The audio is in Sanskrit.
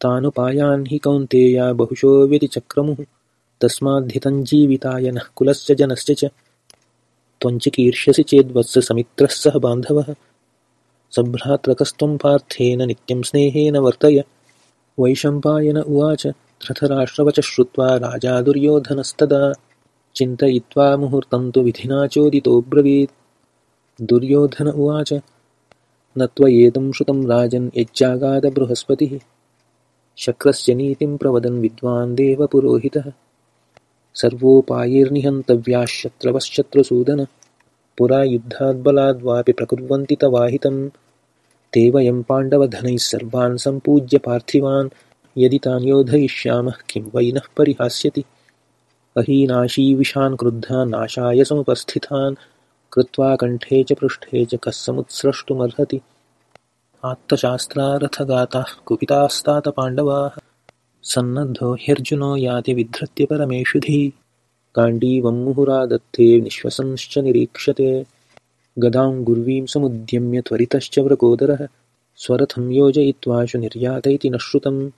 तानुपायान् हि कौन्तेया बहुशो व्यतिचक्रमुः तस्माद्धितञ्जीविताय नः कुलस्य जनस्य च। त्वञ्चिकीर्ष्यसि चेद्वत्ससमित्रः सह बान्धवः। सभ्रातृकस्त्वं पार्थेन नित्यं स्नेहेन वर्तय। वैशम्पायन उवाच धृतराष्ट्रवचः श्रुत्वा राजा दुर्योधनस्तदा। चिन्तयित्वा मुहूर्तं तु विधिना चोदितोऽब्रवीत् दुर्योधन उवाच, न त्वयेदं श्रुतं राजन् यच्चागादबृहस्पतिः शक्रस्य नीतिं प्रवदन् विद्वान् देवपुरोहितः। सर्वोपायैर्निहन्तव्याः शत्रवश्शत्रुसूदन पुरा युद्धाद्बलाद्वापि प्रकुर्वन्ति तवाहितं। ते वयं पाण्डवधनैः सर्वान् सम्पूज्य पार्थिवान्। यदि तान् योधयिष्यामः किं वै नः परिहास्यति? अहीनाशीविषान् क्रुद्धान् नाशाय समुपस्थितान्। कृत्वा कण्ठे च पृष्ठे च कः समुत्स्रष्टुमर्हति आत्तशास्त्रारथगाताः कुपितास्तातपाण्डवाः सन्नद्धो ह्यर्जुनो याति विधृत्य परमेषुधिः गाण्डीवं मुहुरादत्ते निःश्वसंश्च निरीक्षते। गदां गुर्वीं समुद्यम्य त्वरितश्च वृकोदरः स्वरथं योजयित्वाशु निर्यात इति न श्रुतम्